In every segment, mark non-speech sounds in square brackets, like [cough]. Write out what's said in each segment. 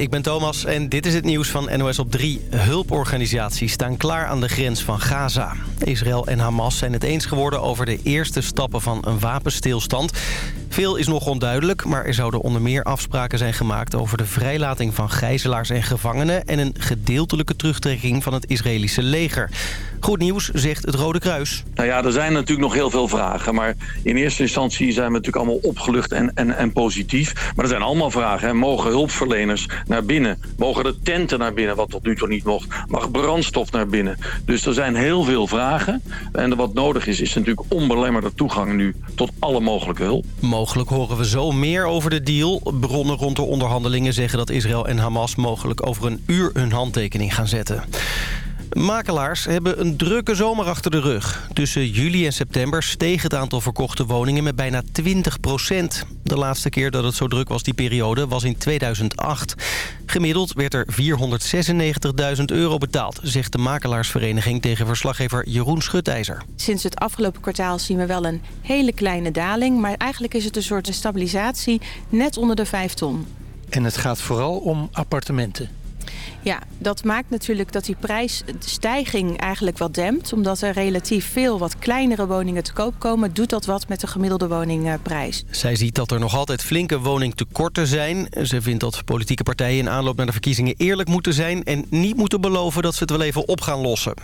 Ik ben Thomas en dit is het nieuws van NOS op 3. Hulporganisaties staan klaar aan de grens van Gaza. Israël en Hamas zijn het eens geworden over de eerste stappen van een wapenstilstand. Veel is nog onduidelijk, maar er zouden onder meer afspraken zijn gemaakt... over de vrijlating van gijzelaars en gevangenen... en een gedeeltelijke terugtrekking van het Israëlische leger. Goed nieuws, zegt het Rode Kruis. Nou ja, er zijn natuurlijk nog heel veel vragen. Maar in eerste instantie zijn we natuurlijk allemaal opgelucht en, en, en positief. Maar er zijn allemaal vragen. Mogen hulpverleners naar binnen? Mogen de tenten naar binnen, wat tot nu toe niet mocht? Mag brandstof naar binnen? Dus er zijn heel veel vragen. En wat nodig is, is natuurlijk onbelemmerde toegang nu... tot alle mogelijke hulp. Mogelijk horen we zo meer over de deal. Bronnen rond de onderhandelingen zeggen dat Israël en Hamas... mogelijk over een uur hun handtekening gaan zetten. Makelaars hebben een drukke zomer achter de rug. Tussen juli en september steeg het aantal verkochte woningen met bijna 20 procent. De laatste keer dat het zo druk was die periode was in 2008. Gemiddeld werd er 496.000 euro betaald, zegt de makelaarsvereniging tegen verslaggever Jeroen Schutijzer. Sinds het afgelopen kwartaal zien we wel een hele kleine daling, maar eigenlijk is het een soort stabilisatie net onder de 5 ton. En het gaat vooral om appartementen. Ja, dat maakt natuurlijk dat die prijsstijging eigenlijk wat dempt. Omdat er relatief veel wat kleinere woningen te koop komen... doet dat wat met de gemiddelde woningprijs. Zij ziet dat er nog altijd flinke woningtekorten zijn. Ze vindt dat politieke partijen in aanloop naar de verkiezingen eerlijk moeten zijn... en niet moeten beloven dat ze het wel even op gaan lossen.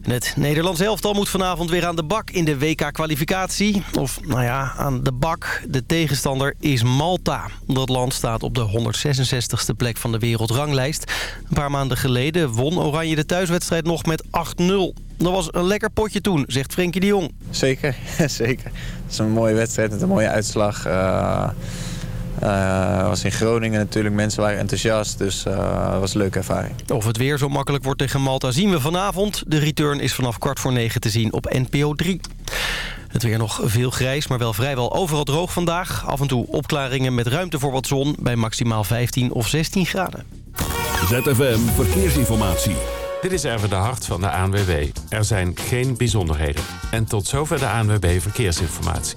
Het Nederlands elftal moet vanavond weer aan de bak in de WK-kwalificatie. Of, nou ja, aan de bak. De tegenstander is Malta. Dat land staat op de 166ste plek van de wereldranglijst. Een paar maanden geleden won Oranje de thuiswedstrijd nog met 8-0. Dat was een lekker potje toen, zegt Frenkie de Jong. Zeker, [laughs] zeker. Het is een mooie wedstrijd met een mooie uitslag. Uh... Uh, was in Groningen natuurlijk, mensen waren enthousiast, dus uh, was een leuke ervaring. Of het weer zo makkelijk wordt tegen Malta zien we vanavond. De return is vanaf kwart voor negen te zien op NPO 3. Het weer nog veel grijs, maar wel vrijwel overal droog vandaag. Af en toe opklaringen met ruimte voor wat zon bij maximaal 15 of 16 graden. ZFM Verkeersinformatie. Dit is even de hart van de ANWB. Er zijn geen bijzonderheden. En tot zover de ANWB Verkeersinformatie.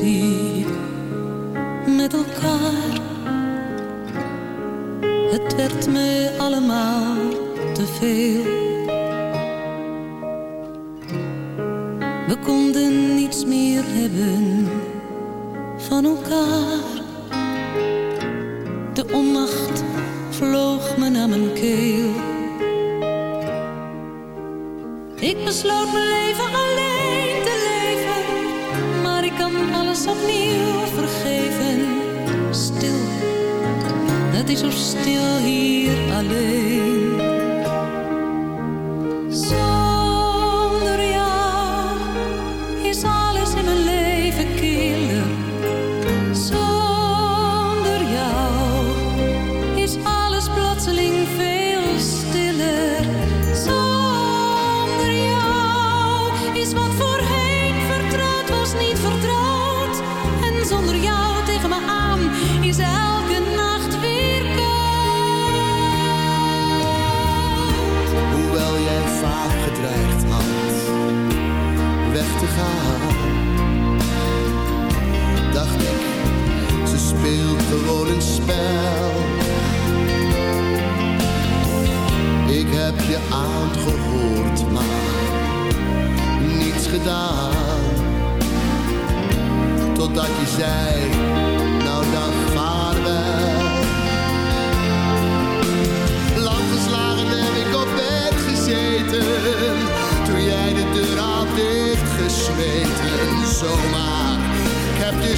ruzie met elkaar. Het werd me allemaal te veel. We konden niets meer hebben van elkaar. zo stil hier alleen.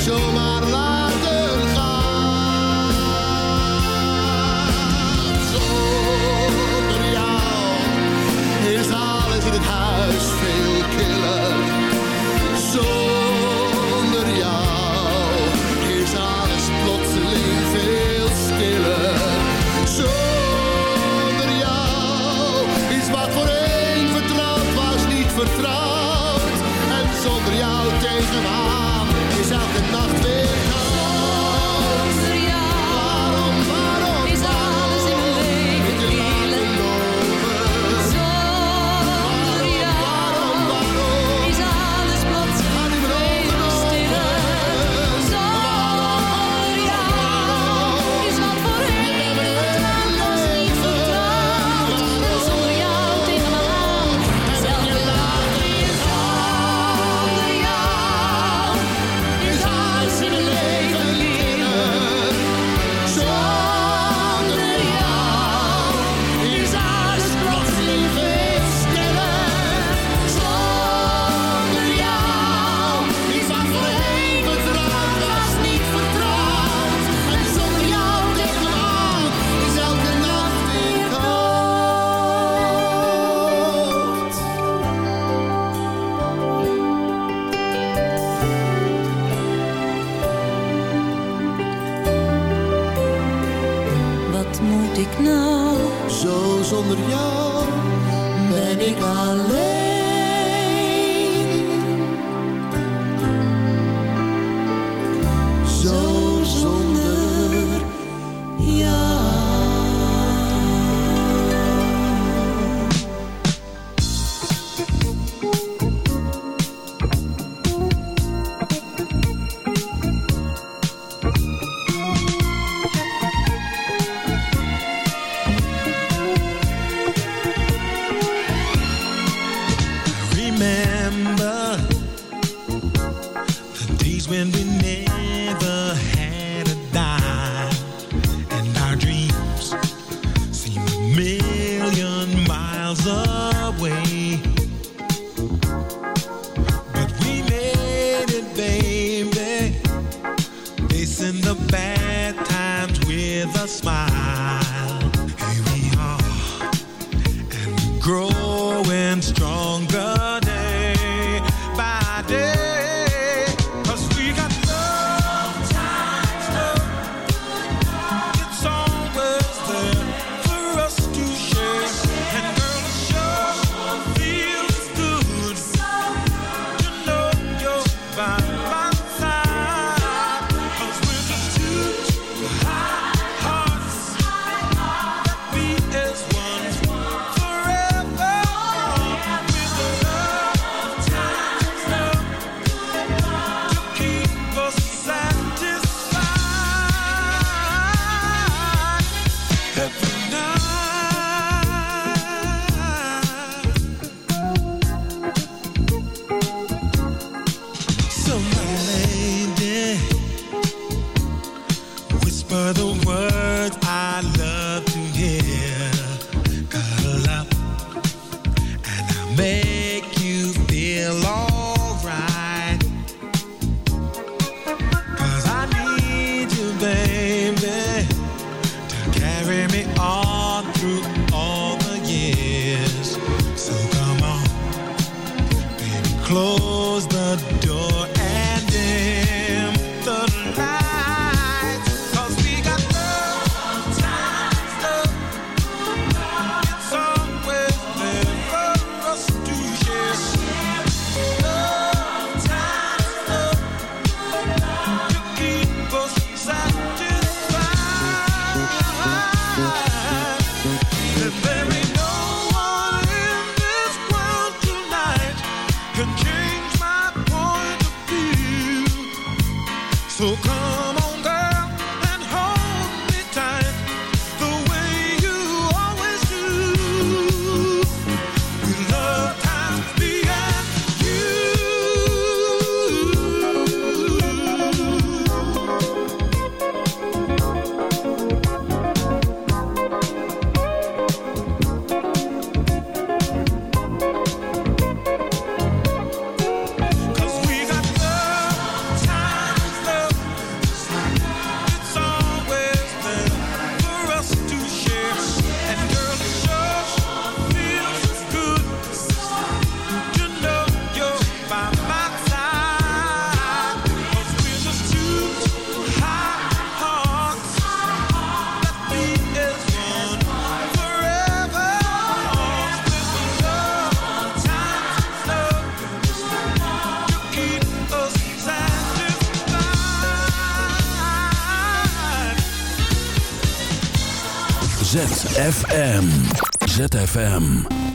show my life. ZFM. ZFM.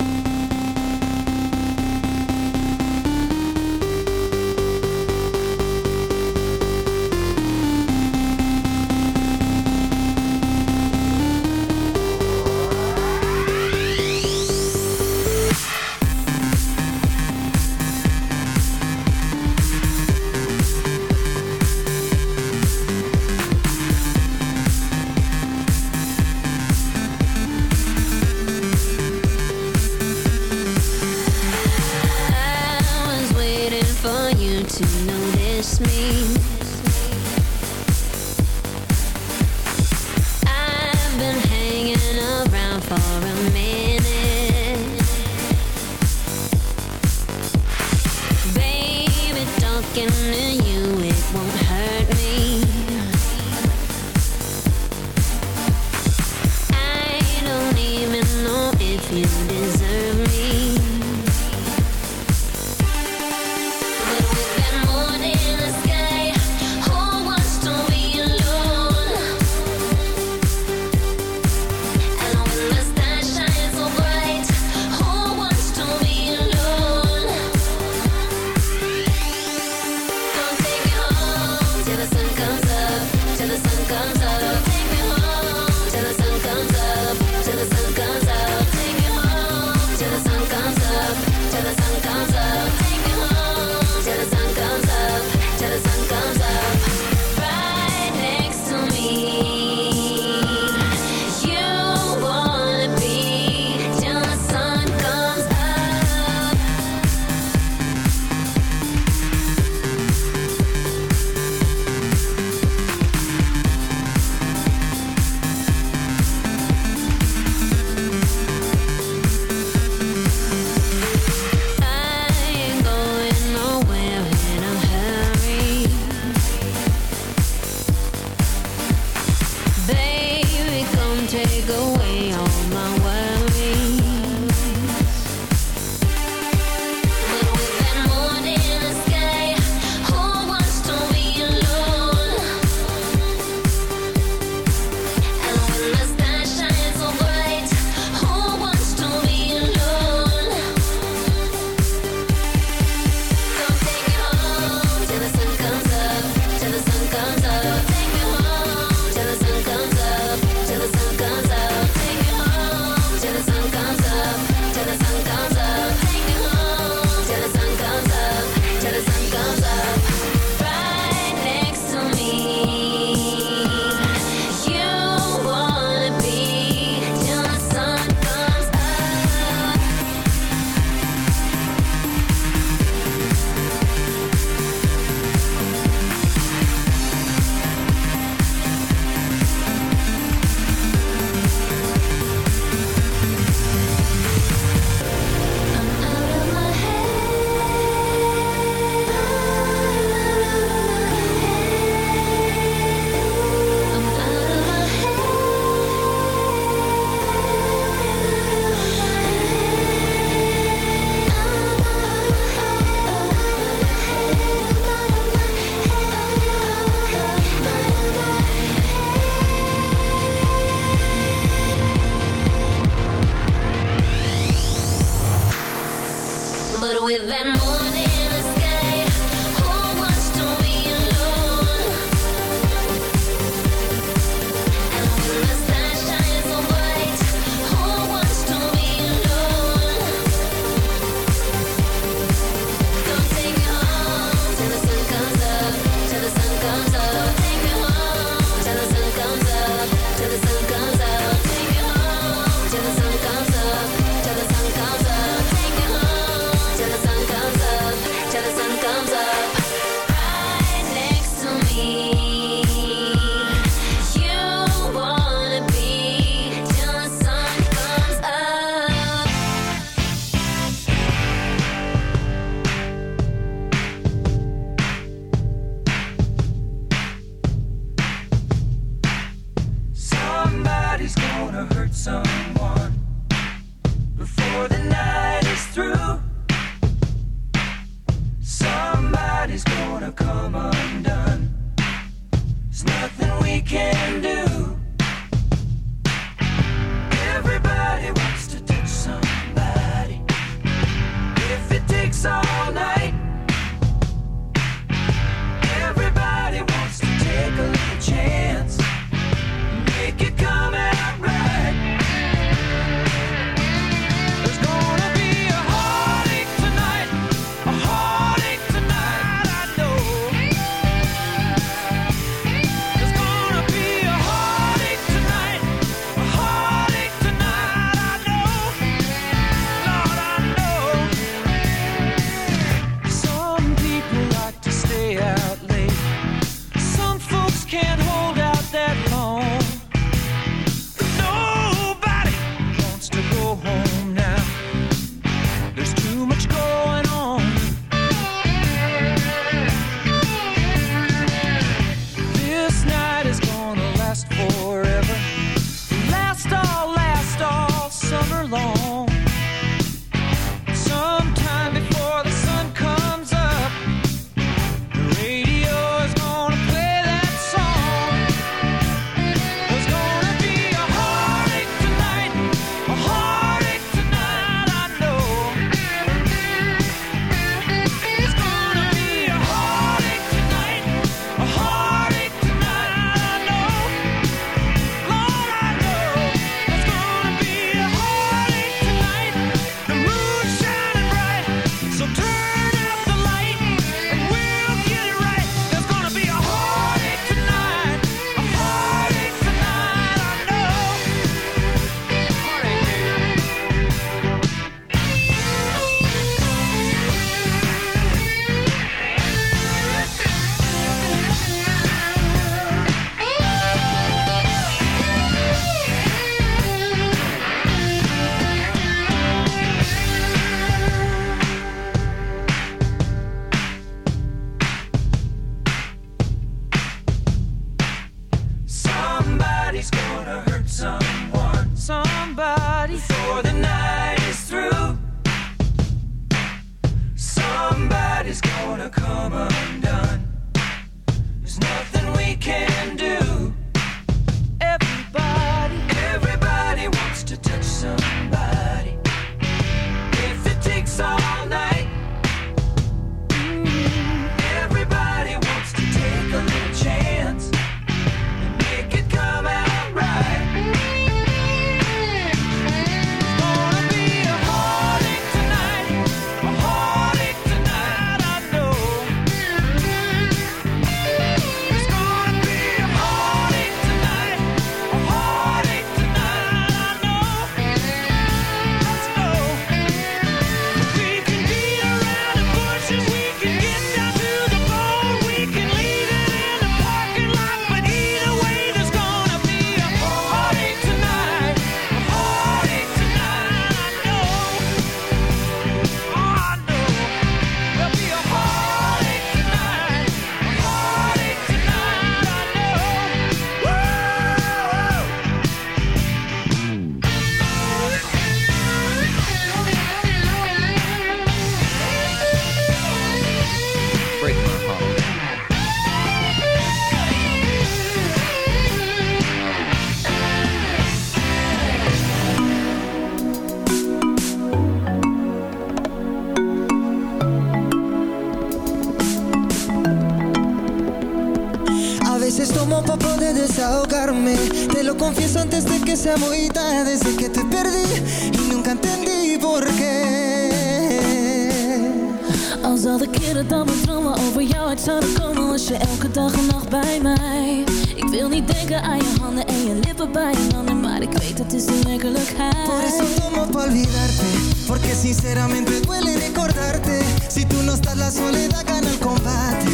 Is de werkelijkheid Por eso tomo pa' olvidarte Porque sinceramente duele recordarte. Si tú no estás la soledad gana el combate.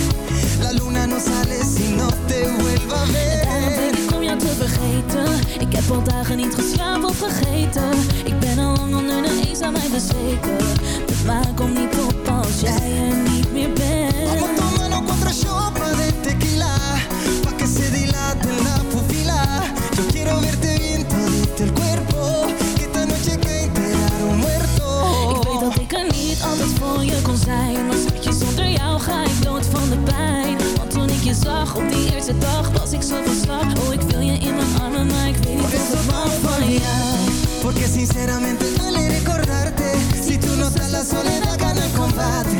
La luna no sale si no te vuelva a Daarom ver denk ik om jou te vergeten. Ik heb al dagen niet geslapen of vergeten. Ik ben al lang onder de eens aan mij bezweken. De maan komt niet op als jij er niet meer bent. Vamos tomando shots zag op die eerste dag Was ik zo van slag. Oh, ik wil je in mijn armen Maar ik weet niet eso ik mag van jou. Porque sinceramente duele recordarte. Si tú no estás la soledad gana el combate.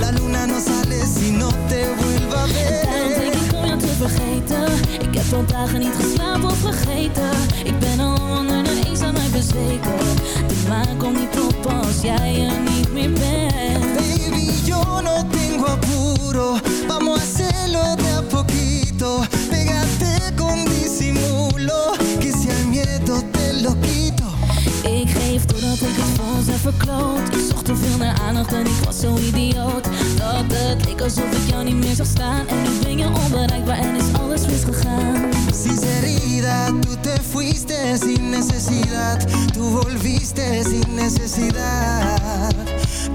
La luna no sale si no te vuelva a Daarom denk ver ik om jou te vergeten. Ik heb al dagen niet geslapen of vergeten. Ik ben al onder de eens aan mij bezweken. De maan komt niet op als jij er niet meer bent. Baby, yo no tengo apuro Vamos a hacerlo de a poquito. Pégate con disimulo Que si al miedo te lo quito. Ik geef doordat ik het voor ons heb verkloot. Ik zocht te veel naar aandacht en ik was zo idioot. Dat het leek alsof ik jou niet meer zag staan. En nu ben je onbereikbaar en is alles misgegaan. Sinceridad, tú te fuiste sin necesidad. Tú volviste sin necesidad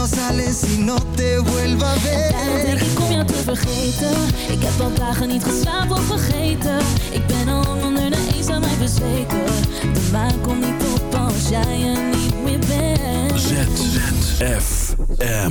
no sale si no te vuelva a Daarom denk ver ik om jou te vergeten. Ik heb al dagen niet geslapen of vergeten. Ik ben al lang onder de eens aan mij bezweken. De maan komt niet op als jij er niet meer bent. ZFM.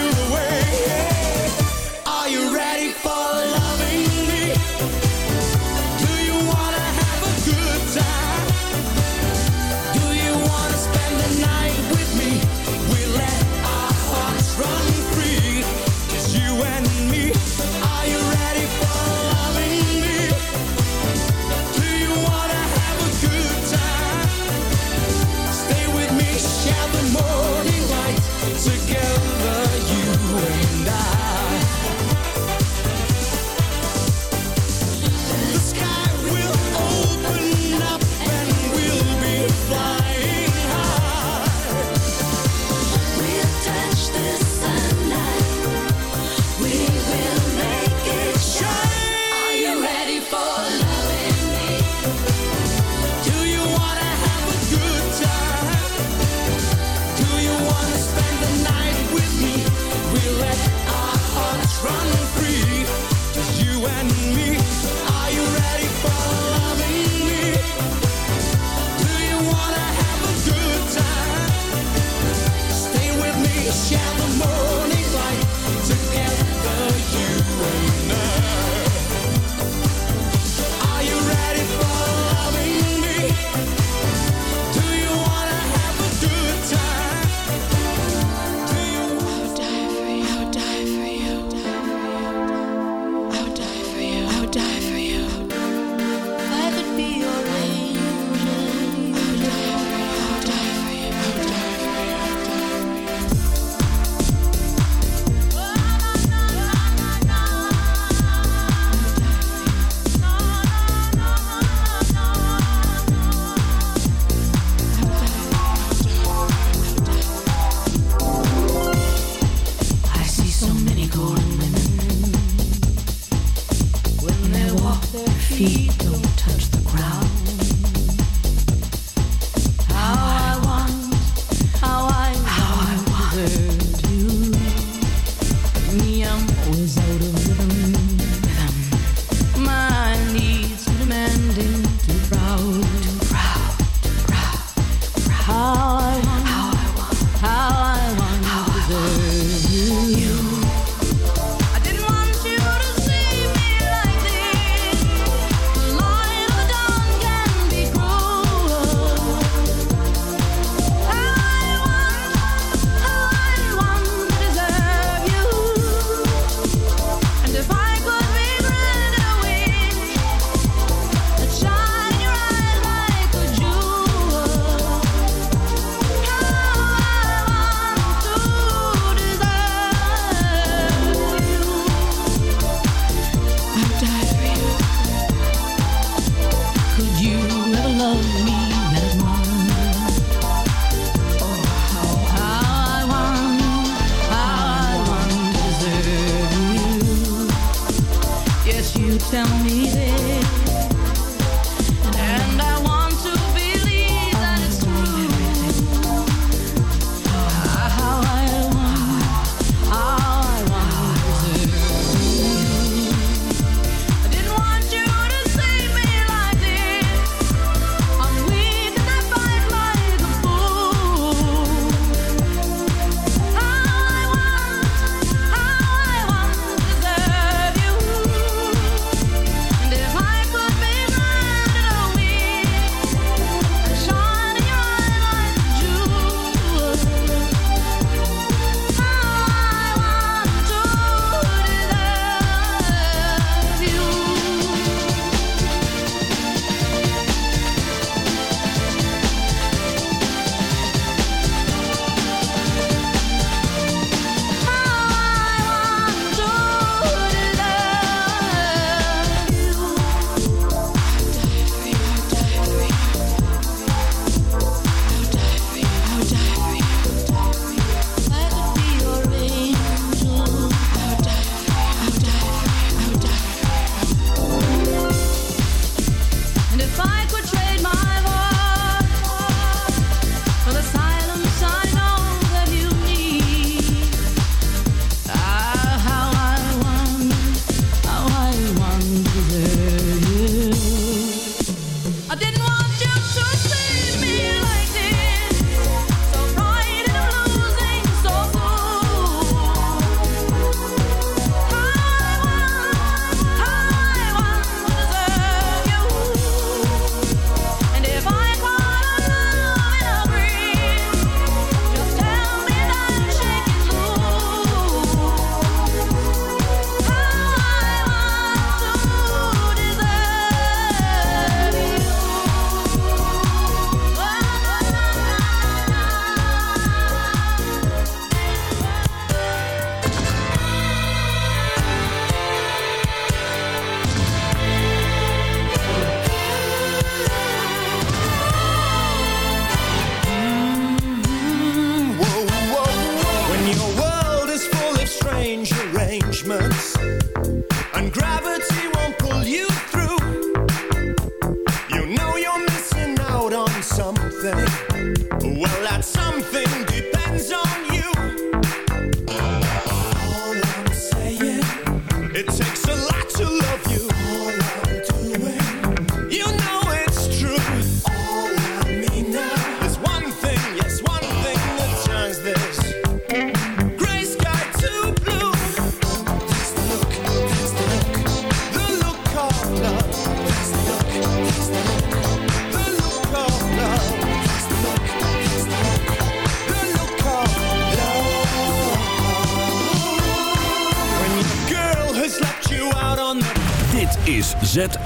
I'd die